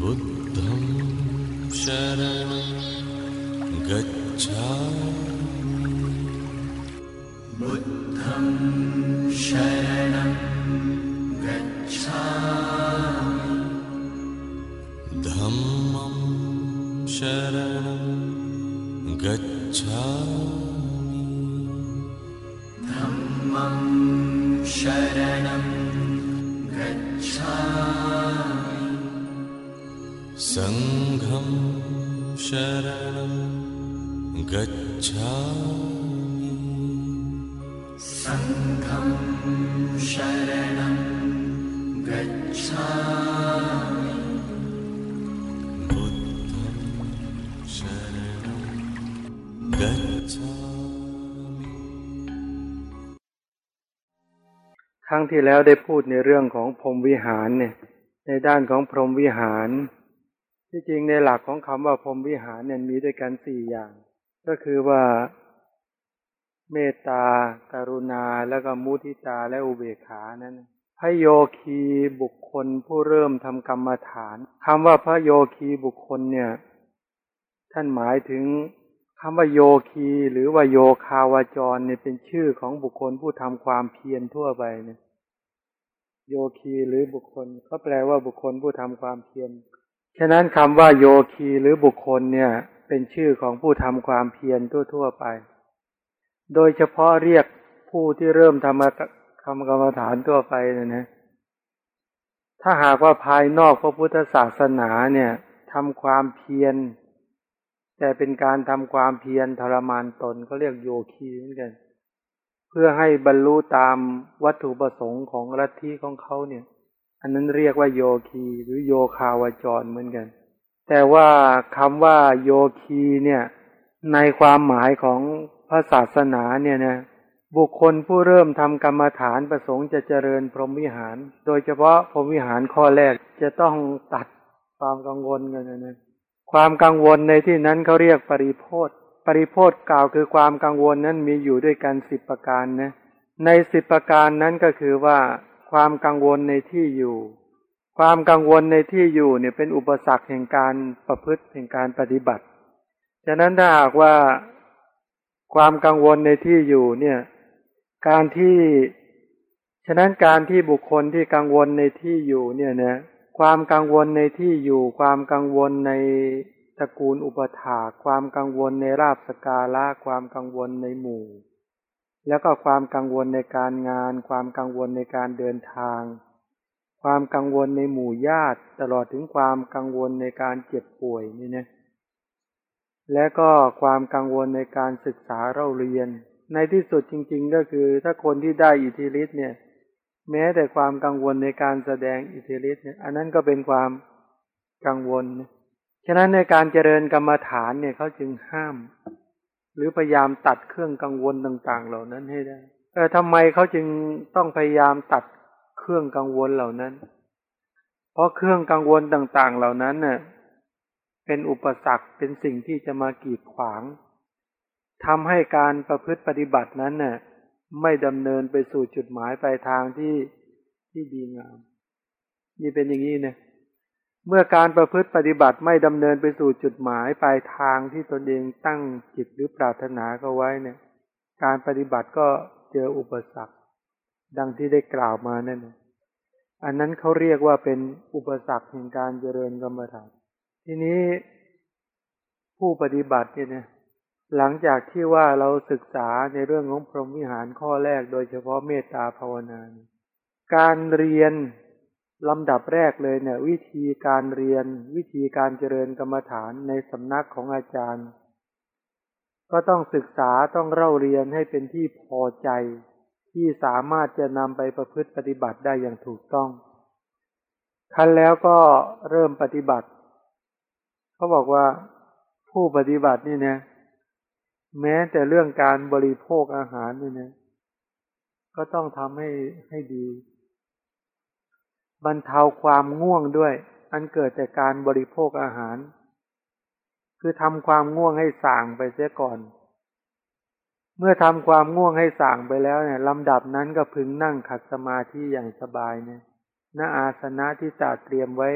बुद्धं शरणं गच्छामि ครั้งที่แล้วได้พูดในเรื่องของพรหมวิหารเนี่ย ในด้านของพรหมวิหาร ที่จริงในหลักของคำว่าพรหมวิหารเนี่ยมีด้วยกันสี่อย่าง ก็คือว่าเมตตากรุณา แล้วก็มุทิตาและอุเบกขานั้นพระโยคีบุคคลผู้เริ่มทำกรรมฐานคำว่าพระโยคีบุคคลเนี่ย ท่านหมายถึง คำว่าโยคีหรือว่าโยคาวาจรเนี่ยเป็นชื่อของบุคคลผู้ทำความเพียรทั่วไปเนี่ยโยคีหรือบุคคลก็แปลว่าบุคคลผู้ทำความเพียรฉะนั้นคำว่าโยคีหรือบุคคลเนี่ย เป็นชื่อของผู้ทำความเพียรทั่ว ๆไป โดยเฉพาะเรียกผู้ที่เริ่มทำคำกรรมฐานทั่วไปเนี่ยนะถ้าหากว่าภายนอกพระพุทธศาสนาเนี่ยทำความเพียร แต่เป็นการทำความเพียรทรมานตนก็เรียกโยคีเหมือนกัน เพื่อให้บรรลุตามวัตถุประสงค์ของลัทธิของเขาเนี่ย อันนั้นเรียกว่าโยคีหรือโยคาวจรเหมือนกัน แต่ว่าคำว่าโยคีเนี่ย ในความหมายของพระศาสนาเนี่ยนะบุคคลผู้เริ่มทำกรรมฐานประสงค์จะเจริญพรหมวิหาร โดยเฉพาะพรหมวิหารข้อแรกจะต้องตัดความกังวลกันนะ ความกังวลในที่นั้นเขาเรียกปริโพธปริโพธกล่าวคือความกังวลนั้นมีอยู่ด้วยกันสิบประการนะ ในสิบประการนั้นก็คือว่า ความกังวลในที่อยู่ ความกังวลในที่อยู่เนี่ยเป็นอุปสรรคแห่งการประพฤติแห่งการปฏิบัติ ฉะนั้นถ้าหากว่าความกังวลในที่อยู่เนี่ย การที่ ฉะนั้นการที่บุคคลที่กังวลในที่อยู่เนี่ยนะ ความกังวลในที่อยู่ความกังวลในตระกูลอุปถาความกังวลในราบสการะความกังวลในหมู่ แล้วก็ความกังวลในการงาน ความกังวลในการเดินทาง ความกังวลในหมู่ญาติ ตลอดถึงความกังวลในการเจ็บป่วยนี่นะและก็ความกังวลในการศึกษาเราเรียน ในที่สุดจริง ๆ ก็คือถ้าคนที่ได้อิทธิฤทธิ์เนี่ย แม้แต่ความกังวลในการแสดงอิทธิฤทธิ์เนี่ย อันนั้นก็เป็นความกังวล ฉะนั้นในการเจริญกรรมฐานเนี่ยเขาจึงห้าม หรือพยายามตัดเครื่องกังวลต่างๆ เหล่านั้นให้ได้ เออทำไมเขาจึงต้องพยายามตัดเครื่องกังวลเหล่านั้น เพราะเครื่องกังวลต่างๆ เหล่านั้นเน่ะเป็นอุปสรรคเป็นสิ่งที่จะมากีดขวางทำให้การประพฤติปฏิบัตินั้นเน่ะ ไม่ดำเนินไปสู่จุดหมายปลายทางที่ที่ดีงาม นี่เป็นอย่างนี้เนะเมื่อการประพฤติปฏิบัติไม่ดำเนินไปสู่จุดหมายปลายทางที่ตนเองตั้งจิตหรือปรารถนาก็ไว้เนี่ย การปฏิบัติก็เจออุปสรรค ดังที่ได้กล่าวมานั่นอันนั้นเขาเรียกว่าเป็นอุปสรรคแห่งการเจริญกรรมฐานทีนี้ผู้ปฏิบัติเนี่ย หลังจากที่ว่าเราศึกษาในเรื่องของพรหมวิหารข้อแรก โดยเฉพาะเมตตาภาวนาการเรียนลำดับแรกเลยเนี่ย วิธีการเรียน วิธีการเจริญกรรมฐานในสำนักของอาจารย์ ก็ต้องศึกษาต้องเล่าเรียนให้เป็นที่พอใจ ที่สามารถจะนำไปประพฤติปฏิบัติได้อย่างถูกต้องคันแล้วก็เริ่มปฏิบัติ เขาบอกว่าผู้ปฏิบัตินี่เนะ แม้แต่เรื่องการบริโภคอาหารเนี่นะก็ต้องทำให้ให้ดี บรรเทาความง่วงด้วย อันเกิดจากการบริโภคอาหาร คือทำความง่วงให้ส่างไปเสียก่อน เมื่อทำความง่วงให้ส่างไปแล้วเนี่ยลำดับนั้นก็พึงนั่งขัดสมาธิอย่างสบายเนี่ยณอาสนะที่จัดเตรียมไว้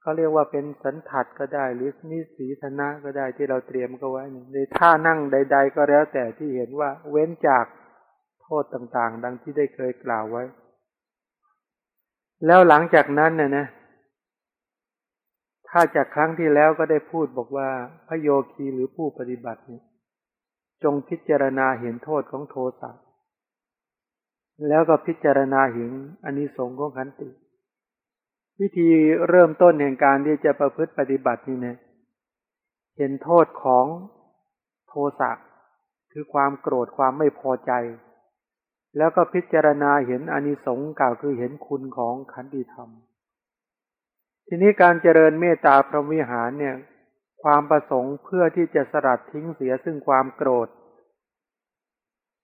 เขาเรียกว่าเป็นสันทัดก็ได้ หรือนิสีธนะก็ได้ที่เราเตรียมก็ไว้ในท่านั่งใด ๆ ก็แล้วแต่ที่เห็นว่าเว้นจากโทษต่างๆ ดังที่ได้เคยกล่าวไว้ แล้วหลังจากนั้นเนะนะ ถ้าจากครั้งที่แล้วก็ได้พูดบอกว่าพระโยคีหรือผู้ปฏิบัติเนี่ยจงพิจารณาเห็นโทษของโทสะแล้วก็พิจารณาเห็นอานิสงส์ของขันติ วิธีเริ่มต้นแห่งการที่จะประพฤติปฏิบัตินี่นะเห็นโทษของโทสะคือความโกรธความไม่พอใจ แล้วก็พิจารณาเห็นอนิสงส์กล่าวคือเห็นคุณของขันติธรรม ทีนี้การเจริญเมตตาพรหมวิหารเนี่ย ความประสงค์เพื่อที่จะสลัดทิ้งเสียซึ่งความโกรธ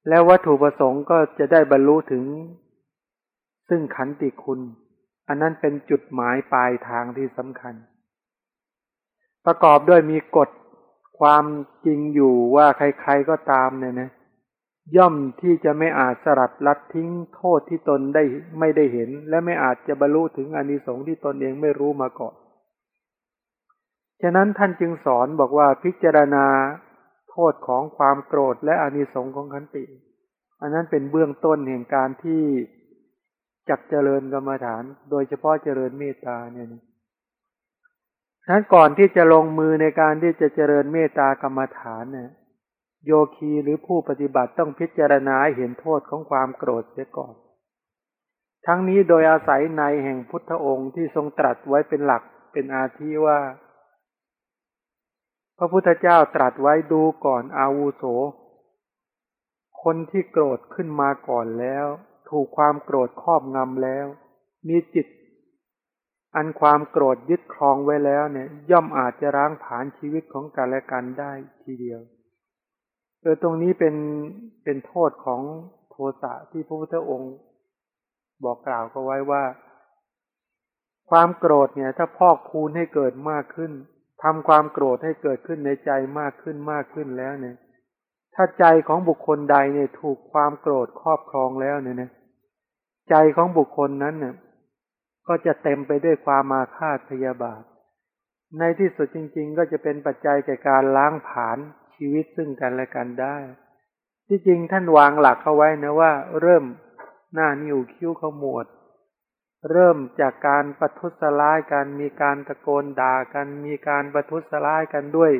แล้ววัตถุประสงค์ก็จะได้บรรลุถึงซึ่งขันติคุณ อันนั้นเป็นจุดหมายปลายทางที่สำคัญ ประกอบด้วยมีกฎความจริงอยู่ว่าใครๆก็ตามเนี่ยนะย่อมที่จะไม่อาจสลัดลัดทิ้งโทษที่ตนได้ไม่ได้เห็น และไม่อาจจะบรรลุถึงอนิสงส์ที่ตนเองไม่รู้มาก่อน ฉะนั้นท่านจึงสอนบอกว่าพิจารณาโทษของความโกรธและอนิสงส์ของขันติ อันนั้นเป็นเบื้องต้นแห่งการที่ จักเจริญกรรมฐาน โดยเฉพาะเจริญเมตตาเนี่ยนั้นก่อนที่จะลงมือในการที่จะเจริญเมตตากรรมฐานเนี่ยโยคีหรือผู้ปฏิบัติต้องพิจารณาเห็นโทษของความโกรธเสียก่อน ทั้งนี้โดยอาศัยในแห่งพุทธองค์ที่ทรงตรัสไว้เป็นหลักเป็นอาทิว่า พระพุทธเจ้าตรัสไว้ดูก่อนอาวุโส คนที่โกรธขึ้นมาก่อนแล้ว ถูกความโกรธครอบงำแล้ว มีจิต อันความโกรธยึดครองไว้แล้วเนี่ย ย่อมอาจจะร้างผานชีวิตของกันและกันได้ทีเดียวเออตรงนี้เป็นเป็นโทษของโทสะที่พระพุทธองค์ บอกกล่าวก็ไว้ว่า ความโกรธเนี่ย ถ้าพอกคูณให้เกิดมากขึ้นทำความโกรธให้เกิดขึ้นในใจมากขึ้นมากขึ้นแล้วเนี่ย ถ้าใจของบุคคลใดเนี่ยถูกความโกรธครอบครองแล้วเนี่ยนะใจของบุคคลนั้นเนี่ยก็จะเต็มไปด้วยความมาฆาตพยาบาท ในที่สุดจริง ๆ ก็จะเป็นปัจจัยแก่การล้างผลาญชีวิตซึ่งกันและกันได้ ที่จริงท่านวางหลักเขาไว้นะว่า เริ่มหน้านิ้วคิ้วขมวด เริ่มจากการประทุษร้ายกันมีการตะโกนด่ากัน มีการประทุษร้ายกันด้วย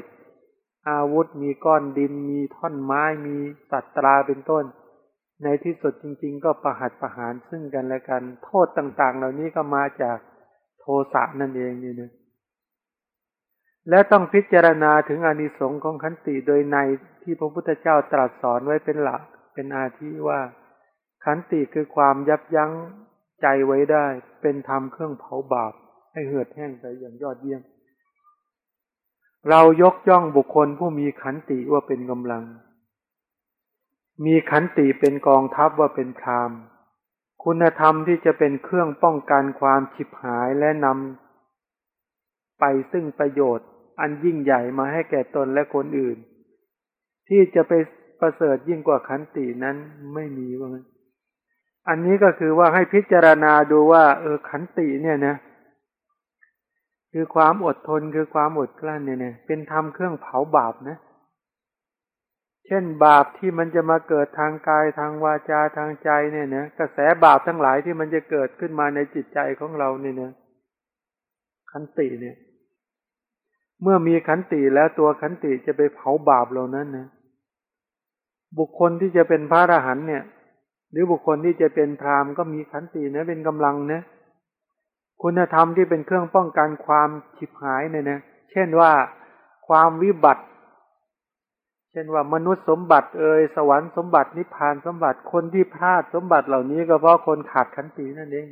อาวุธมีก้อนดินมีท่อนไม้มีสัตราเป็นต้น ในที่สุดจริง ๆ ก็ประหัตประหารซึ่งกันและกัน โทษต่าง ๆ เหล่านี้ก็มาจากโทสะนั่นเองนี่นะและต้องพิจารณาถึงอนิสงค์ของขันติโดยในที่พระพุทธเจ้าตรัสสอนไว้เป็นหลัก เป็นอาทิว่า ขันติคือความยับยั้งใจไว้ได้ เป็นธรรมเครื่องเผาบาปให้เหือดแห้งไปอย่างยอดเยี่ยม เรายกย่องบุคคลผู้มีขันติว่าเป็นกำลัง มีขันติเป็นกองทัพว่าเป็นพรามคุณธรรมที่จะเป็นเครื่องป้องกันความฉิบหายและนำไปซึ่งประโยชน์อันยิ่งใหญ่มาให้แก่ตนและคนอื่น ที่จะไปประเสริฐยิ่งกว่าขันตินั้นไม่มีว่างั้นอันนี้ก็คือว่าให้พิจารณาดูว่า เออขันติเนี่ยนะ คือความอดทนคือความอดกลั้นเนี่ยเป็นธรรมเครื่องเผาบาปนะ เช่นบาปที่มันจะมาเกิดทางกายทางวาจาทางใจเนี่ยนะกระแสบาปทั้งหลายที่มันจะเกิดขึ้นมาในจิตใจของเราเนี่ยนะขันติเนี่ย เมื่อมีขันติแล้วตัวขันติจะไปเผาบาปเหล่านั้นนะบุคคลที่จะเป็นพระอรหันต์เนี่ย หรือบุคคลที่จะเป็นพรามก็มีขันตินะเป็นกำลังนะ คุณธรรมที่เป็นเครื่องป้องกันความฉิบหายเนี่ยนะเช่นว่าความวิบัติ เช่นว่ามนุษย์สมบัติเอ่ยสวรรค์สมบัตินิพพานสมบัติคนที่พลาดสมบัติเหล่านี้ ก็เพราะคนขาดขันตินั่นเอง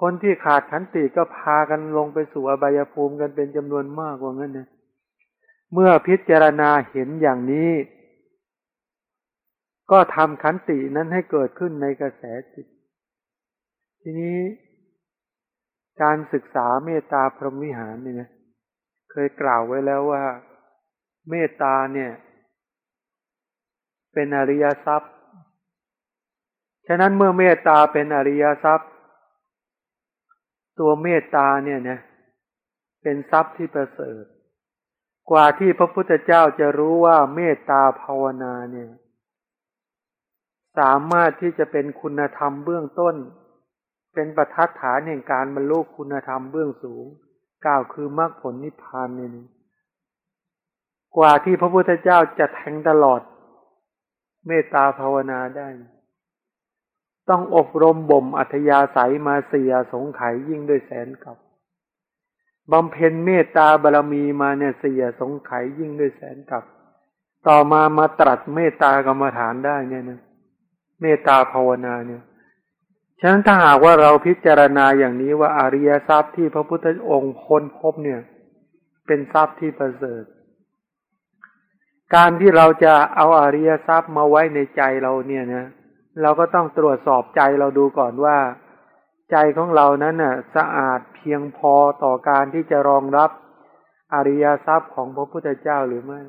คนที่ขาดขันติก็พากันลงไปสู่อบายภูมิกันเป็นจำนวนมากกว่างั้นนะเมื่อพิจารณาเห็นอย่างนี้ ก็ทำขันตินั้นให้เกิดขึ้นในกระแสจิต ทีนี้ การศึกษาเมตตาพรหมวิหารเนี่ยนะเคยกล่าวไว้แล้วว่า เมตตาเนี่ย เป็นอริยทรัพย์ ฉะนั้นเมื่อเมตตาเป็นอริยทรัพย์ ตัวเมตตาเนี่ยนะเป็นทรัพย์ที่ประเสริฐ กว่าที่พระพุทธเจ้าจะรู้ว่าเมตตาภาวนาเนี่ย สามารถที่จะเป็นคุณธรรมเบื้องต้น เป็นประทัดฐานแห่งการบรรลุคุณธรรมเบื้องสูงกล่าวคือมรรคผลนิพพานเนี่ยกว่าที่พระพุทธเจ้าจะแทงตลอด เมตตาภาวนาได้ ต้องอบรมบ่มอัธยาศัยมาเสียสงไขยิ่งด้วยแสนกับบำเพ็ญเมตตาบารมีมาเนี่ยเสียสงไขยิ่งด้วยแสนกับ ต่อมามาตรัสเมตตากรรมฐานได้เนี่ยนะเมตตาภาวนาเนี่ย ฉะนั้นถ้าหากว่าเราพิจารณาอย่างนี้ว่าอาริยทรัพย์ที่พระพุทธองค์ค้นพบเนี่ย เป็นทรัพย์ที่ประเสริฐ การที่เราจะเอาอาริยทรัพย์มาไว้ในใจเราเนี่ยนะเราก็ต้องตรวจสอบใจเราดูก่อนว่า ใจของเรานั้นน่ะสะอาดเพียงพอต่อการที่จะรองรับอริยทรัพย์ของพระพุทธเจ้าหรือไม่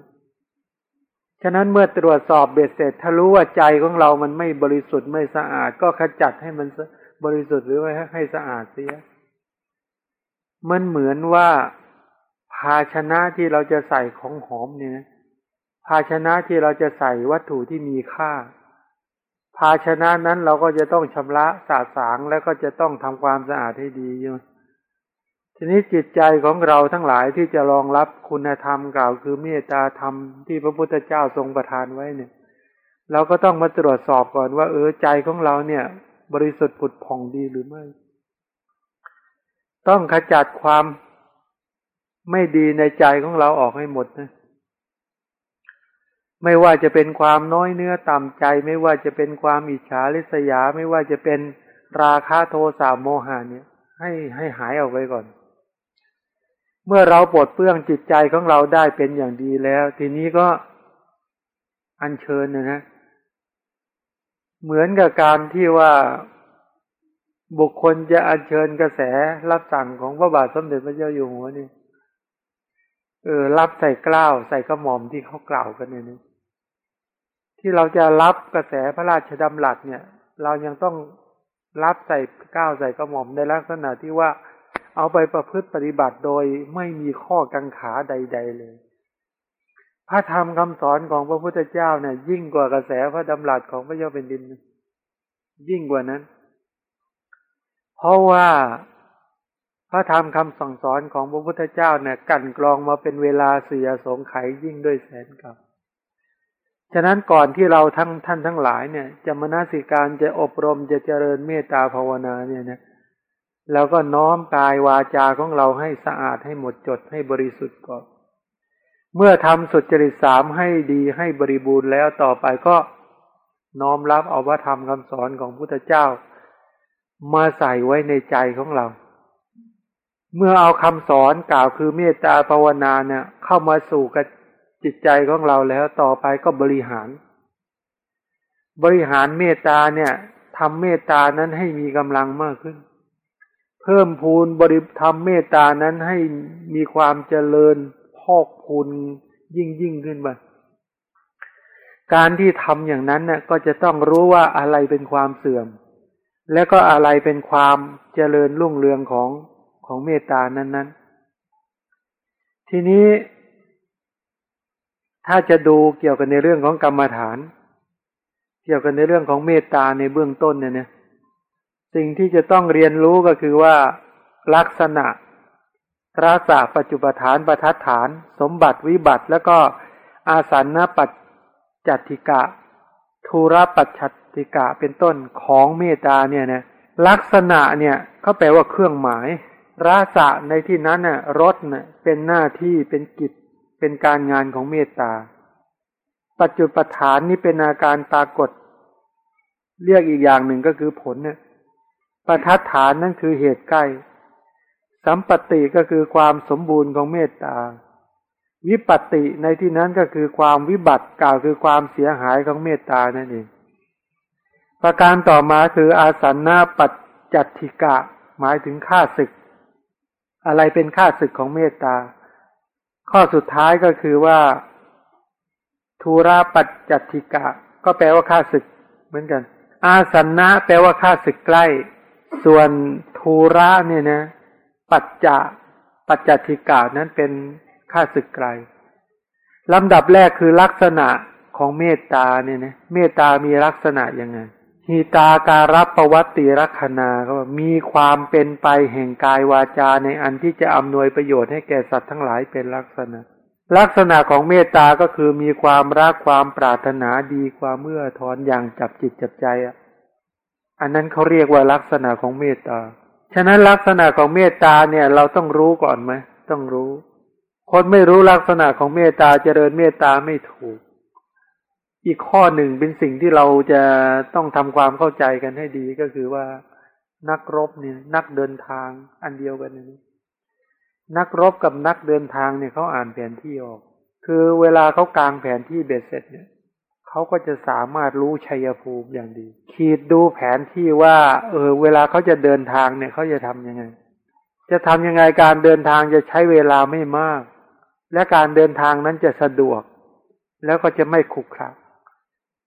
ฉะนั้นเมื่อตรวจสอบเบ็ดเสร็จถ้ารู้ว่าใจของเรามันไม่บริสุทธิ์ไม่สะอาด ก็ขจัดให้มันบริสุทธิ์หรือว่าให้สะอาดเสีย มันเหมือนว่าภาชนะที่เราจะใส่ของหอมเนี่ย ภาชนะที่เราจะใส่วัตถุที่มีค่า ภาชนะนั้นเราก็จะต้องชำระสาสางแล้วก็จะต้องทำความสะอาดให้ดีใช่ไหม ทีนี้จิตใจของเราทั้งหลายที่จะรองรับคุณธรรมกล่าวคือเมตตาธรรมที่พระพุทธเจ้าทรงประทานไว้เนี่ย เราก็ต้องมาตรวจสอบก่อนว่า เออใจของเราเนี่ย บริสุทธิ์ผุดผ่องดีหรือไม่ ต้องขจัดความไม่ดีในใจของเราออกให้หมดนะ ไม่ว่าจะเป็นความน้อยเนื้อต่ำใจ ไม่ว่าจะเป็นความอิจฉาริษยา ไม่ว่าจะเป็นราคะโทสะโมหะเนี่ย ให้ให้หายออกไปก่อน เมื่อเราปลดเปลื้องจิตใจของเราได้เป็นอย่างดีแล้ว ทีนี้ก็อัญเชิญนะนะเหมือนกับการที่ว่าบุคคลจะอัญเชิญกระแสรับสั่งของพระบาทสมเด็จพระเจ้าอยู่หัวนี่เออรับใส่กล้าวใส่กระหม่อมที่เขากล่าวกันเนี่ยนะที่เราจะรับกระแสพระราชดำรัสเนี่ย เรายังต้องรับใส่ก้าวใส่กระหม่อมในลักษณะที่ว่า เอาไปประพฤติปฏิบัติโดยไม่มีข้อกังขาใด ๆ เลย พระธรรมคำสอนของพระพุทธเจ้าเนี่ยยิ่งกว่ากระแสพระดำรัสของพระเจ้าเป็นดิน ยิ่งกว่านั้น เพราะว่าพระธรรมคำสั่งสอนของพระพุทธเจ้าเนี่ยกันกรองมาเป็นเวลาเสียสงไขยิ่งด้วยแสนกับ ฉะนั้นก่อนที่เราทั้งท่านทั้งหลายเนี่ยจะมนาสิการจะอบรมจะเจริญเมตตาภาวนาเนี่ยนะ แล้วก็น้อมกายวาจาของเราให้สะอาดให้หมดจดให้บริสุทธิ์ก่อนเมื่อทำสุจริตสามให้ดีให้บริบูรณ์แล้วต่อไปก็น้อมรับเอาว่าธรรมคำสอนของพุทธเจ้า มาใส่ไว้ในใจของเรา เมื่อเอาคำสอนกล่าวคือเมตตาภาวนาเนี่ยเข้ามาสู่กับจิตใจของเราแล้วต่อไปก็บริหาร บริหารเมตตาเนี่ยทำเมตตานั้นให้มีกำลังมากขึ้น เพิ่มพูนบริธรรมเมตตานั้นให้มีความเจริญพอกพูนยิ่งยิ่งขึ้นมาการที่ทำอย่างนั้นน่ะก็จะต้องรู้ว่าอะไรเป็นความเสื่อม และก็อะไรเป็นความเจริญรุ่งเรืองของของเมตตานั้น ๆ ทีนี้ ถ้าจะดูเกี่ยวกันในเรื่องของกรรมฐาน เกี่ยวกันในเรื่องของเมตตาในเบื้องต้นเนี่ยเนี่ย สิ่งที่จะต้องเรียนรู้ก็คือว่า ลักษณะราษาปัจจุปฐานประทัดฐาน สมบัติวิบัติ แล้วก็อาสันนปัจจัติกะทูรปัจจัติกะเป็นต้นของเมตตาเนี่ยนะลักษณะเนี่ยเขาแปลว่าเครื่องหมายราษะในที่นั้นน่ะรถน่ะเป็นหน้าที่เป็นกิจเป็นการงานของเมตตา ปัจจุปฐานนี่เป็นอาการปรากฏ เรียกอีกอย่างหนึ่งก็คือผลเนี่ย ประทัดฐานนั่นคือเหตุใกล้ สัมปติก็คือความสมบูรณ์ของเมตตา วิปติในที่นั้นก็คือความวิบัติกล่าวคือความเสียหายของเมตตานั่นเอง ประการต่อมาคืออาสันนาปัจจัติกะ หมายถึงค่าศึก อะไรเป็นค่าศึกของเมตตา ข้อสุดท้ายก็คือว่าทูราปัจจัติกะ ก็แปลว่าค่าศึกเหมือนกัน อาสันนะแปลว่าค่าศึกใกล้ ส่วนทูระเนี่ยนะ ปัจจะปัจจติกานั้นเป็นข้าศึกไกลลำดับแรกคือลักษณะของเมตตาเนี่ยนะเมตตามีลักษณะยังไงหีตาการัปวัติรักนาก็มีความเป็นไปแห่งกายวาจาในอันที่จะอำนวยประโยชน์ให้แก่สัตว์ทั้งหลายเป็นลักษณะ ลักษณะของเมตตาก็คือมีความรักความปรารถนาดีความเมื่อทอนอย่างจับจิตจับใจอะ อันนั้นเขาเรียกว่าลักษณะของเมตตา ฉะนั้นลักษณะของเมตตาเนี่ย เราต้องรู้ก่อนไหมต้องรู้ คนไม่รู้ลักษณะของเมตตาเจริญเมตตาไม่ถูก อีกข้อหนึ่งเป็นสิ่งที่เราจะต้องทำความเข้าใจกันให้ดีก็คือว่า นักรบเนี่ย นักเดินทางอันเดียวกันนี้นักรบกับนักเดินทางเนี่ยเขาอ่านแผนที่ออก คือเวลาเขากางแผนที่เบ็ดเสร็จเนี่ย เขาก็จะสามารถรู้ชัยภูมิอย่างดี ขีดดูแผนที่ว่า เออ เวลาเขาจะเดินทางเนี่ยเขาจะทำยังไง จะทำยังไงการเดินทางจะใช้เวลาไม่มาก และการเดินทางนั้นจะสะดวก แล้วก็จะไม่ขุกขระ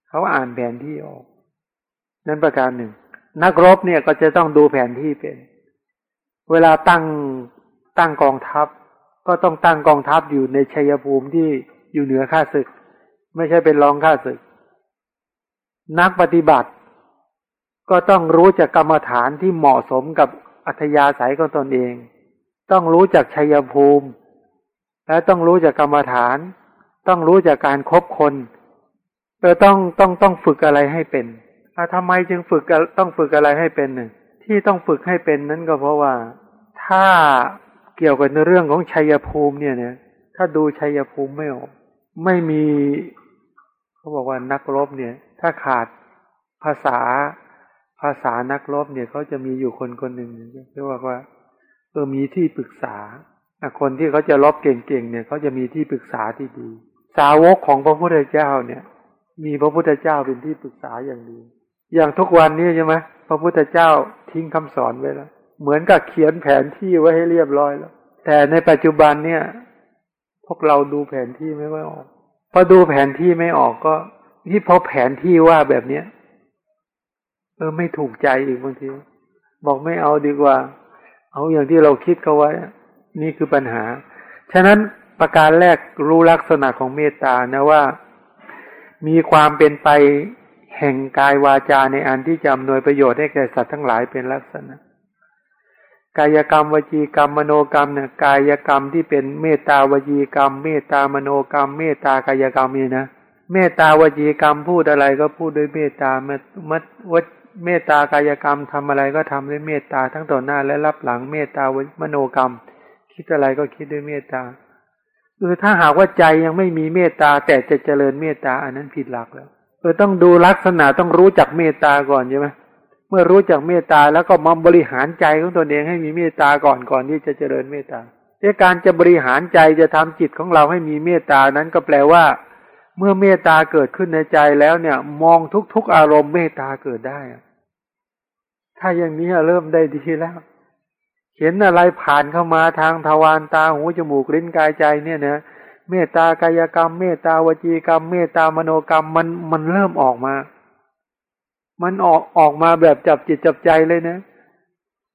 เขาอ่านแผนที่ออก นั่นประการหนึ่ง นักรบเนี่ยก็จะต้องดูแผนที่เป็น เวลาตั้งตั้งกองทัพ ก็ต้องตั้งกองทัพอยู่ในชัยภูมิที่อยู่เหนือข้าศึก ไม่ใช่เป็นรองข้าศึก นักปฏิบัติ ก็ต้องรู้จักกรรมฐานที่เหมาะสมกับอัธยาศัยของตนเอง ต้องรู้จักชัยภูมิ และต้องรู้จักกรรมฐาน ต้องรู้จากการครบคนเออต้องต้องต้องฝึกอะไรให้เป็นอะทำไมจึงฝึกต้องฝึกอะไรให้เป็นหนึ่งที่ต้องฝึกให้เป็นนั้นก็เพราะว่าถ้าเกี่ยวกับในเรื่องของชัยภูมิเนี่ยเนี่ยถ้าดูชัยภูมิไม่ออก ไม่มี เขาบอกว่านักรบเนี่ย ถ้าขาดภาษาภาษานักรบเนี่ยเขาจะมีอยู่คนคนหนึ่งเรียกว่าว่าเออมีที่ปรึกษาคนที่เขาจะรบเก่งๆเนี่ยเขาจะมีที่ปรึกษาที่ดี สาวกของพระพุทธเจ้าเนี่ย มีพระพุทธเจ้าเป็นที่ปรึกษาอย่างดี อย่างทุกวันนี้ใช่ไหมพระพุทธเจ้าทิ้งคำสอนไว้แล้วเหมือนกับเขียนแผนที่ไว้ให้เรียบร้อยแล้ว แต่ในปัจจุบันเนี่ย พวกเราดูแผนที่ไม่ค่อยออก พอดูแผนที่ไม่ออกก็ที่พอแผนที่ว่าแบบเนี้ยเออไม่ถูกใจอีกบางที บอกไม่เอาดีกว่า เอาอย่างที่เราคิดเขาไว้ นี่คือปัญหา ฉะนั้นประการแรกรู้ลักษณะของเมตตานะว่า มีความเป็นไปแห่งกายวาจาในอันที่จะอำนวยประโยชน์ให้แก่สัตว์ทั้งหลายเป็นลักษณะ กายกรรมวจีกรรมมโนกรรมเนี่ยกายกรรมที่เป็นเมตตาวจีกรรม เมตตามโนกรรม เมตตากายกรรมนี่นะเมตตาวจีกรรมพูดอะไรก็พูดด้วยเมตตาเมื่อวเมตตากายกรรมทำอะไรก็ทำด้วยเมตตาทั้งต่อหน้าและรับหลังเมตตามโนกรรม คิดอะไรก็คิดด้วยเมตตาเออถ้าหากว่าใจยังไม่มีเมตตาแต่จะเจริญเมตตาอันนั้นผิดหลักแล้วเออต้องดูลักษณะต้องรู้จักเมตตาก่อนใช่ไหม มื่อรู้จักเมตตาแล้วก็มาบริหารใจของตนเองให้มีเมตตาก่อนก่อนที่จะเจริญเมตตาในการจะบริหารใจจะทำจิตของเราให้มีเมตตานั้นก็แปลว่า เมื่อเมตตาเกิดขึ้นในใจแล้วเนี่ย มองทุกๆอารมณ์เมตตาเกิดได้ ถ้าอย่างนี้เริ่มได้ดีแล้ว เห็นอะไรผ่านเข้ามาทางทวารตาหูจมูกลิ้นกายใจเนี่ยนะเมตตากายกรรม เมตตาวจีกรรม เมตตามโนกรรมมันมันเริ่มออกมา มันออกออกมาแบบจับจิตจับใจเลยนะ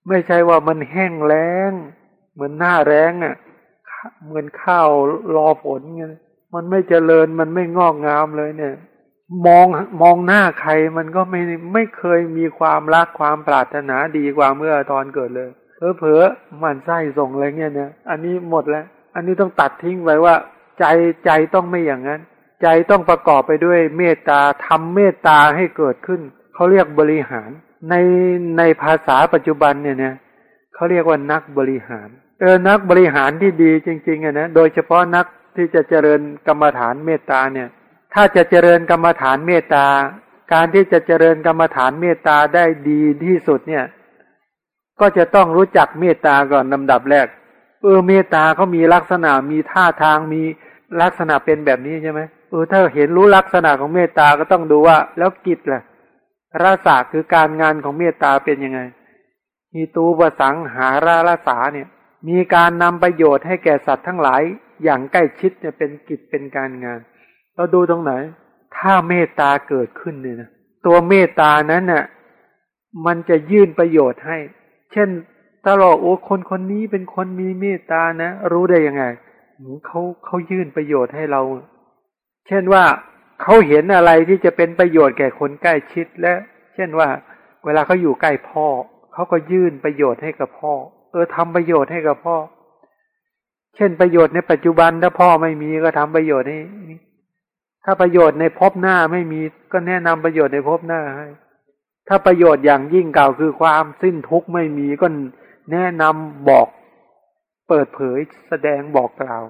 ไม่ใช่ว่ามันแห้งแล้ง เหมือนหน้าแรงอะ่ะ เหมือนข้าวรอฝนเงี้ยมันไม่เจริญมันไม่งอกงามเลยเนี่ย มองมองหน้าใครมันก็ไม่ไม่เคยมีความรักความปรารถนาดีกว่าเมื่อตอนเกิดเลยเพอเพอมันไส้ส่งอะไรเงี้ยเนี่ยอันนี้หมดแล้ว อันนี้ต้องตัดทิ้งไปว่า ใจใจต้องไม่อย่างนั้น ใจต้องประกอบไปด้วยเมตตาทำเมตตาให้เกิดขึ้น เขาเรียกบริหาร ในในภาษาปัจจุบันเนี่ยเนี่ยเขาเรียกว่านักบริหาร เออนักบริหารที่ดีจริงๆอะนะโดยเฉพาะนักที่จะเจริญกรรมฐานเมตตาเนี่ย ถ้าจะเจริญกรรมฐานเมตตา การที่จะเจริญกรรมฐานเมตตาได้ดีที่สุดเนี่ย ก็จะต้องรู้จักเมตตาก่อนลำดับแรก เออเมตตาเขามีลักษณะมีท่าทางมีลักษณะเป็นแบบนี้ใช่ไหมเออถ้าเห็นรู้ลักษณะของเมตตาก็ต้องดูว่า แล้วกิจล่ะ รสาคือการงานของเมตตาเป็นยังไง มีตูปสังหาราลสาเนี่ย มีการนำประโยชน์ให้แก่สัตว์ทั้งหลายอย่างใกล้ชิดเนี่ยเป็นกิจเป็นการงาน เราดูตรงไหน ถ้าเมตตาเกิดขึ้นเนี่ยนะตัวเมตตานั้นน่ะมันจะยื่นประโยชน์ให้ เช่นตลอดโอ้คนคนนี้เป็นคนมีเมตตานะ รู้ได้ยังไงเขาเขายื่นประโยชน์ให้เรา เช่นว่า เขาเห็นอะไรที่จะเป็นประโยชน์แก่คนใกล้ชิดและ เช่นว่า เวลาเขาอยู่ใกล้พ่อ เขาก็ยื่นประโยชน์ให้กับพ่อ เออทำประโยชน์ให้กับพ่อ เช่นประโยชน์ในปัจจุบันถ้าพ่อไม่มีก็ทำประโยชน์ให้ถ้าประโยชน์ในภพหน้าไม่มีก็แนะนำประโยชน์ในภพหน้าให้ ถ้าประโยชน์อย่างยิ่งเก่าคือความสิ้นทุกข์ไม่มีก็แนะนำบอก เปิดเผยแสดงบอกกล่าว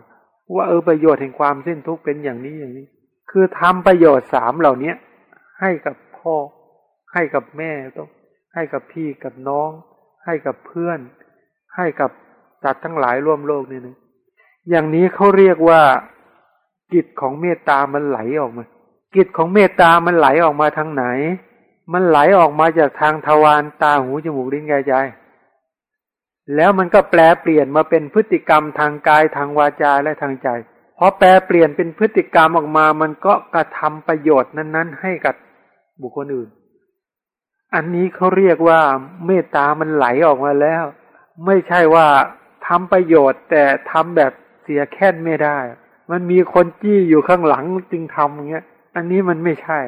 ว่าเออประโยชน์แห่งความสิ้นทุกข์เป็นอย่างนี้อย่างนี้ คือทำประโยชน์สามเหล่านี้ให้กับพ่อ ให้กับแม่ต้องให้กับพี่กับน้อง ให้กับเพื่อน ให้กับสัตว์ทั้งหลายร่วมโลกนี่นะอย่างนี้เขาเรียกว่ากิจของเมตตามันไหลออกมา กิจของเมตตามันไหลออกมาทางไหน มันไหลออกมาจากทางทวารตาหูจมูกลิ้นกายใจ แล้วมันก็แปลเปลี่ยนมาเป็นพฤติกรรมทางกายทางวาจาและทางใจ พอแปลเปลี่ยนเป็นพฤติกรรมออกมา มันก็กระทำประโยชน์นั้น ๆ ให้กับบุคคลอื่น อันนี้เขาเรียกว่าเมตตามันไหลออกมาแล้ว ไม่ใช่ว่าทำประโยชน์ แต่ทำแบบเสียแค่นไม่ได้ มันมีคนจี้อยู่ข้างหลังจึงทำอย่างเงี้ย อันนี้มันไม่ใช่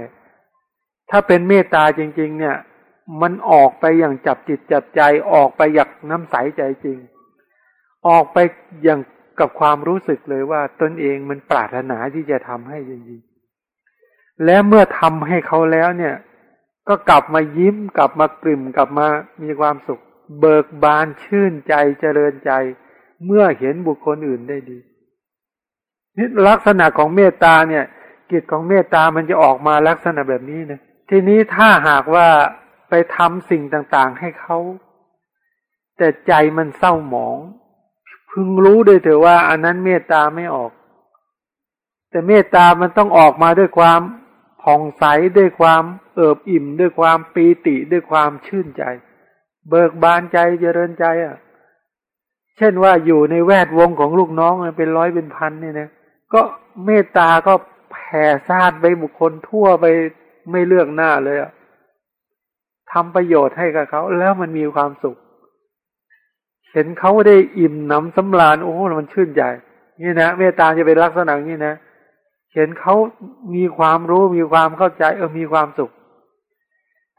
ถ้าเป็นเมตตาจริง ๆ เนี่ย มันออกไปอย่างจับจิตจับใจออกไปอย่างน้ำใสใจจริง ออกไปอย่าง กับความรู้สึกเลยว่าตนเองมันปรารถนาที่จะทำให้จริงๆ และเมื่อทำให้เขาแล้วเนี่ย ก็กลับมายิ้มกลับมากลิ่มกลับมามีความสุข เบิกบานชื่นใจเจริญใจ เมื่อเห็นบุคคลอื่นได้ดีนี่ลักษณะของเมตตาเนี่ย กิจของเมตตามันจะออกมาลักษณะแบบนี้นะทีนี้ถ้าหากว่าไปทำสิ่งต่างๆให้เขา แต่ใจมันเศร้าหมอง พึงรู้ด้วยเถอะว่า อันนั้นเมตตาไม่ออก แต่เมตตามันต้องออกมาด้วยความผ่องใสด้วยความเอิบอิ่มด้วยความปีติด้วยความชื่นใจ เบิกบานใจเจริญใจอะ เช่นว่าอยู่ในแวดวงของลูกน้องเป็นร้อยเป็นพันเนี่ยนะก็เมตตาก็แผ่ซ่าดไปบุคคลทั่วไปไม่เลือกหน้าเลยอะทำประโยชน์ให้กับเขาแล้วมันมีความสุข เห็นเขาได้อิ่มหนำสำราญโอ้มันชื่นใจนี่นะเมตตาจะเป็นลักษณะนี้นะเห็นเขามีความรู้มีความเข้าใจ เออมีความสุข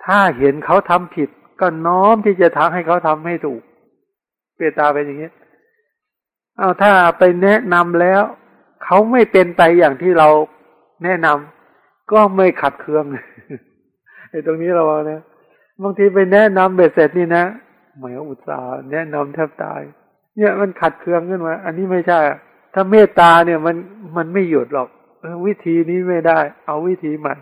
ถ้าเห็นเขาทำผิด ก็น้อมที่จะทำให้เขาทำให้ถูกเมตตาเป็นอย่างนี้เอาถ้าไปแนะนำแล้ว เขาไม่เป็นไปอย่างที่เราแนะนำก็ไม่ขัดเคืองไอ้ตรงนี้เราเนะบางทีไปแนะนำเบ็ดเสร็จนี่นะ หมาอุตสาห์แนะนำแทบตาย เนี่ยมันขัดเคืองขึ้นมา อันนี้ไม่ใช่ ถ้าเมตตาเนี่ยมันมันไม่หยุดหรอกวิธีนี้ไม่ได้ เอาวิธีใหม่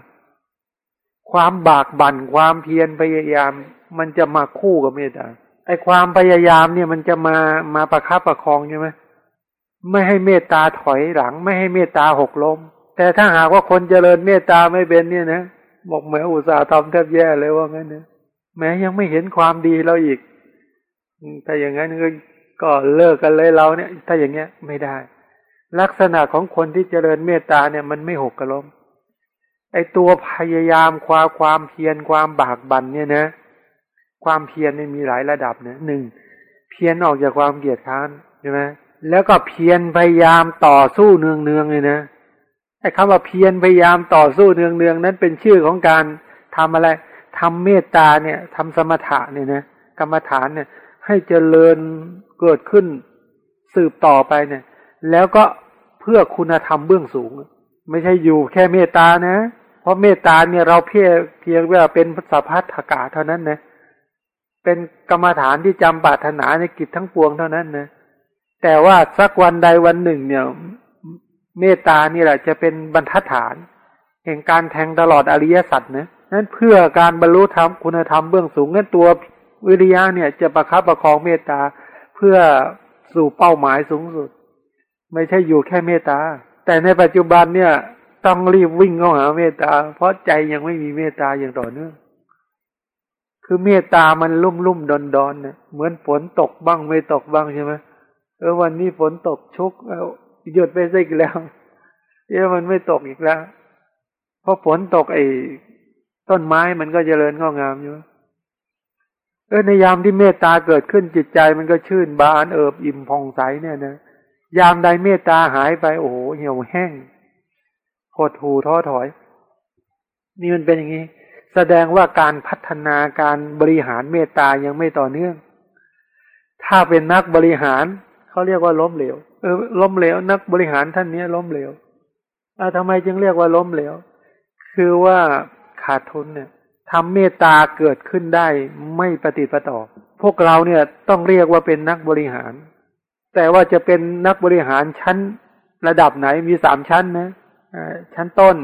ความบากบั่นความเพียรพยายาม มันจะมาคู่กับเมตตาไอ้ความพยายามเนี่ยมันจะมามาประคับประคองใช่ไหมไม่ให้เมตตาถอยหลัง ไม่ให้เมตตาหกล้ม แต่ถ้าหากว่าคนเจริญเมตตาไม่เป็นเนี่ยนะบอกแม้อุตสาห์ทำแทบแย่เลยว่างั้นเนี่ยแม้ยังไม่เห็นความดีเราอีก ถ้าอย่างนั้นก็เลิกกันเลยเราเนี่ย ถ้าอย่างเงี้ยไม่ได้ ลักษณะของคนที่เจริญเมตตาเนี่ย มันไม่หกกระล้มไอตัวพยายามความความเพียรความบากบั่นเนี่ยนะ ความเพียรเนี่ยมีหลายระดับเนี่ยหนึ่งเพียรออกจากความเกียดค้านใช่ไหมแล้วก็เพียรพยายามต่อสู้เนืองเนืองเลยนะไอ้คำว่าเพียรพยายามต่อสู้เนืองเนืองนั้นเป็นชื่อของการทำอะไรทำเมตตาเนี่ยทำสมถะเนี่ยนะกรรมฐานเนี่ย ให้เจริญเกิดขึ้น สืบต่อไปเนี่ย แล้วก็เพื่อคุณธรรมเบื้องสูง ไม่ใช่อยู่แค่เมตตานะ เพราะเมตตาเนี่ยเราเพียงเพียงว่าเป็นสัพพัทธกาเท่านั้นนะเป็นกรรมฐานที่จำปราถนาในกิจทั้งปวงเท่านั้นนะแต่ว่าสักวันใดวันหนึ่งเนี่ย เมตตานี่แหละจะเป็นบรรทัดฐานแห่งการแทงตลอดอริยสัจนะนั้นเพื่อการบรรลุธรรมคุณธรรมเบื้องสูงนั้นตัว วิริยะเนี่ยจะประคับประคองเมตตาเพื่อสู่เป้าหมายสูงสุด ไม่ใช่อยู่แค่เมตตา แต่ในปัจจุบันเนี่ยต้องรีบวิ่งเข้าหาเมตตา เพราะใจยังไม่มีเมตตาอย่างต่อเนื่องคือเมตตามันลุ่มลุ่มดอนดอนเนี่ยเหมือนฝนตกบ้างไม่ตกบ้างใช่ไหมเออวันนี้ฝนตกชุกแล้วหยุดไปซิกแล้วเอะมันไม่ตกอีกแล้วเพราะฝนตกไอ้ต้นไม้มันก็เจริญงอกงามอยู่ เออในยามที่เมตตาเกิดขึ้นจิตใจมันก็ชื่นบานเอิบอิ่มผ่องใสเนี่ยนะยามใดเมตตาหายไปโอ้โหเหี่ยวแห้งหดหูท้อถอย นี่มันเป็นอย่างนี้ แสดงว่าการพัฒนาการบริหารเมตตายังไม่ต่อเนื่อง ถ้าเป็นนักบริหารเขาเรียกว่าล้มเหลวเออล้มเหลว นักบริหารท่านนี้ล้มเหลวอ่าทำไมจึงเรียกว่าล้มเหลว คือว่าขาดทุนเนี่ย ทำเมตตาเกิดขึ้นได้ไม่ปฏิปต่อ พวกเราเนี่ยต้องเรียกว่าเป็นนักบริหาร แต่ว่าจะเป็นนักบริหารชั้นระดับไหนมีสามชั้นนะชั้นต้น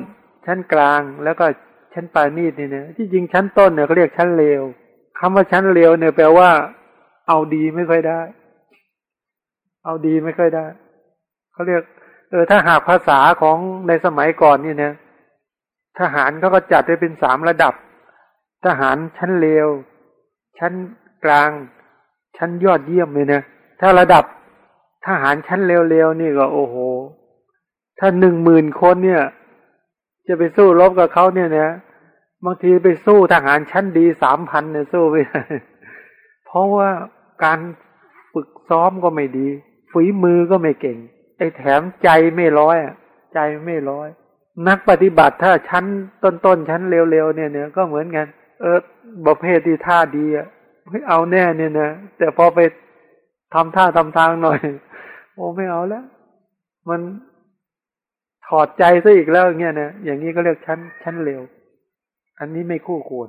ชั้นกลางแล้วก็ชั้นปลายนีดนี่นะที่จริงชั้นต้นเนี่ยเขาเรียกชั้นเลวคำว่าชั้นเลวเนี่ยแปลว่า เอาดีไม่ค่อยได้ เอาดีไม่ค่อยได้เขาเรียก เออถ้าหากภาษาของในสมัยก่อนนี่นะทหารเขาก็จัดไว้เป็นสามระดับ ทหารชั้นเลว ชั้นกลาง ชั้นยอดเยี่ยมเลยนะ ถ้าระดับทหารชั้นเลวๆนี่ก็โอ้โห ถ้าหนึ่งหมื่นคนเนี่ย จะไปสู้รบกับเขาเนี่ยนะ บางทีไปสู้ทหารชั้นดีสามพันเนี่ยสู้ไม่ได้เพราะว่าการฝึกซ้อมก็ไม่ดี ฝีมือก็ไม่เก่ง ไอ้แถมใจไม่ร้อยอะใจไม่ร้อย นักปฏิบัติถ้าชั้นต้นๆชั้นเร็วๆเนี่ยเนี่ยก็เหมือนกัน เออประเภทที่ท่าดีอะไม่เอาแน่เนี่ยนะแต่พอไปทำท่าทำทางหน่อย โอ้ไม่เอาแล้ว มันถอดใจซะอีกแล้วอย่างเงี้ยนะอย่างนี้ก็เรียกชั้นชั้นเร็ว อันนี้ไม่คู่ควร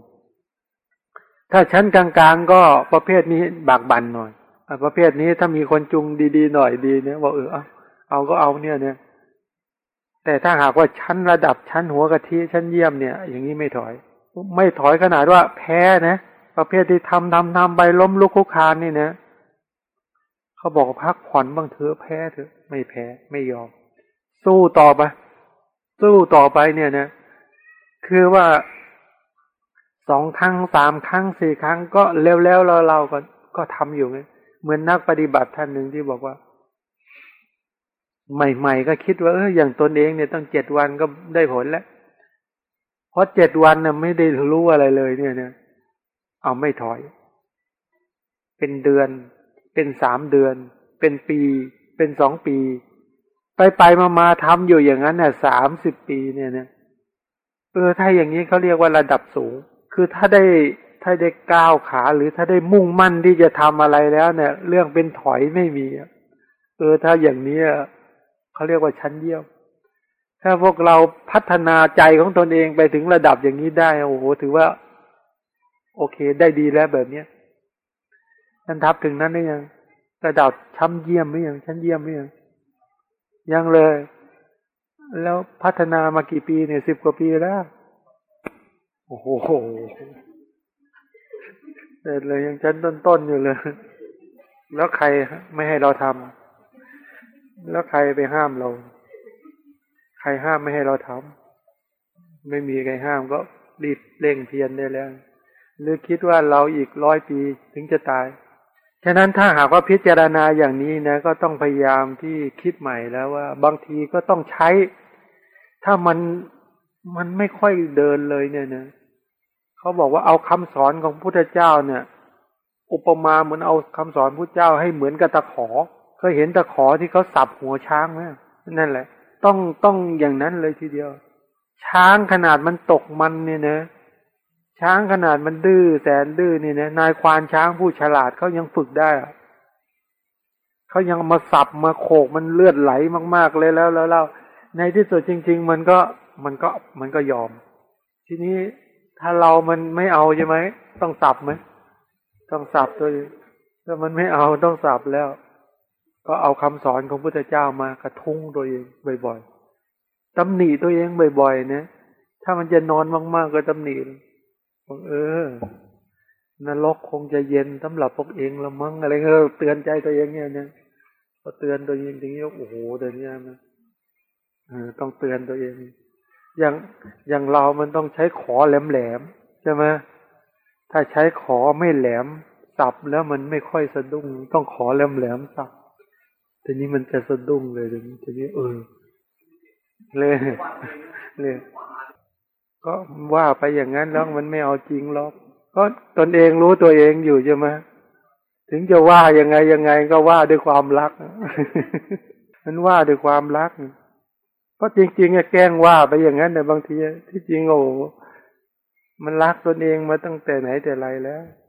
ถ้าชั้นกลางๆก็ประเภทนี้บากบันหน่อยอประเภทนี้ถ้ามีคนจุงดีๆหน่อยดีเนี่ยบอกเออเอาเอาก็เอาเนี่ยเนี่ยแต่ถ้าหากว่าชั้นระดับชั้นหัวกะทิชั้นเยี่ยมเนี่ย อย่างนี้ไม่ถอย ไม่ถอยขนาดว่าแพ้นะ ประเภทที่ทำทำทำไปล้มลุกคุกคานนี่นะเขาบอกพักผ่อนบ้างเถอะแพ้เถอะไม่แพ้ไม่ยอม สู้ต่อไป สู้ต่อไปเนี่ยนะ คือว่าสองครั้งสามครั้งสี่ครั้งก็เร็วๆเราเราก็ก็ทำอยู่ไงเหมือนนักปฏิบัติท่านหนึ่งที่บอกว่า ใหม่ ๆ ก็คิดว่าเอออย่างตนเองเนี่ยต้องเจ็ดวันก็ได้ผลแล้ว ราะเจ็ดวันน่ะไม่ได้รู้อะไรเลยเนี่ยเนี่ย เอาไม่ถอย เป็นเดือน เป็นสามเดือน เป็นปี เป็นสองปี ไปไปมามาทำอยู่อย่างนั้นเนี่ยสามสิบปีเนี่ยเนี่ยเออถ้าอย่างนี้เขาเรียกว่าระดับสูง คือถ้าได้ถ้าได้ก้าวขาหรือถ้าได้มุ่งมั่นที่จะทำอะไรแล้วเนี่ย เรื่องเป็นถอยไม่มีเออถ้าอย่างนี้เขาเรียกว่าชั้นเยี่ยม ถ้าพวกเราพัฒนาใจของตนเองไปถึงระดับอย่างนี้ได้ โอ้โห ถือว่า โอเค ได้ดีแล้วแบบเนี้ยท่านทับถึงนั้นได้ยัง ระดับชั้นเยี่ยมไม่ยังชั้นเยี่ยมไม่ยังยังเลย แล้วพัฒนามากี่ปีเนี่ยสิบกว่าปีแล้ว โอ้โหเสร็จเลยยังชั้นต้นๆอยู่เลย แล้วใครไม่ให้เราทำแล้วใครไปห้ามเรา รห้ามไม่ให้เราทำไม่มีใครห้ามก็รีบเร่งเพียรได้แล้ว หรือคิดว่าเราอีกร้อยปีถึงจะตาย ฉะนั้นถ้าหากว่าพิจารณาอย่างนี้นะ ก็ต้องพยายามที่คิดใหม่แล้วว่า บางทีก็ต้องใช้ ถ้ามันมันไม่ค่อยเดินเลยเนี่ยนะเขาบอกว่าเอาคำสอนของพุทธเจ้าเนี่ย อุปมาเหมือนเอาคำสอนพุทธเจ้าให้เหมือนกับตะขอเคยเห็นตะขอที่เขาสับหัวช้างไหมนั่นแหละ ต้องต้องอย่างนั้นเลยทีเดียว ช้างขนาดมันตกมันเนี่ยนะ ช้างขนาดมันดื้อแสนดื้อเนี่ยนะนายควานช้างผู้ฉลาดเขายังฝึกได้เขายังมาสับมาโขกมันเลือดไหลมากๆเลยแล้วแล้วในที่สุดจริง ๆ มันก็มันก็มันก็ยอม ทีนี้ถ้าเรามันไม่เอาใช่ไหมต้องสับไหมต้องสับตัวถ้ามันไม่เอาต้องสับแล้ว ก็เอาคำสอนของพุทธเจ้ามากระทุ้งตัวเองบ่อยๆตำหนิตัวเองบ่อยๆนะถ้ามันจะนอนมากๆก็ตำหนิบอกเออนรกคงจะเย็นสำหรับพวกเองละมั้งอะไรเงี้ยเตือนใจตัวเองเนี่ยนะพอเตือนตัวเองอย่างนี้โอ้โหเดี๋ยวนี้นะเออต้องเตือนตัวเอง อย่างอย่างเรามันต้องใช้ขอแหลมๆใช่ไหมถ้าใช้ขอไม่แหลมสับแล้วมันไม่ค่อยสะดุ้งต้องขอแหลมๆสับ ทีนี้มันจะสะดุ้งเลยทีนี้ทีนี้เออเลยเลยก็ว่าไปอย่างนั้นแล้วมันไม่เอาจริงหรอกก็ตนเองรู้ตัวเองอยู่ใช่ไหมถึงจะว่ายังไงยังไงก็ว่าด้วยความรัก มันว่าด้วยความรักเพราะจริงๆแกล้งว่าไปอย่างนั้นแต่บางทีที่จริงโอ้มันรักตนเองมาตั้งแต่ไหนแต่ไรแล้ว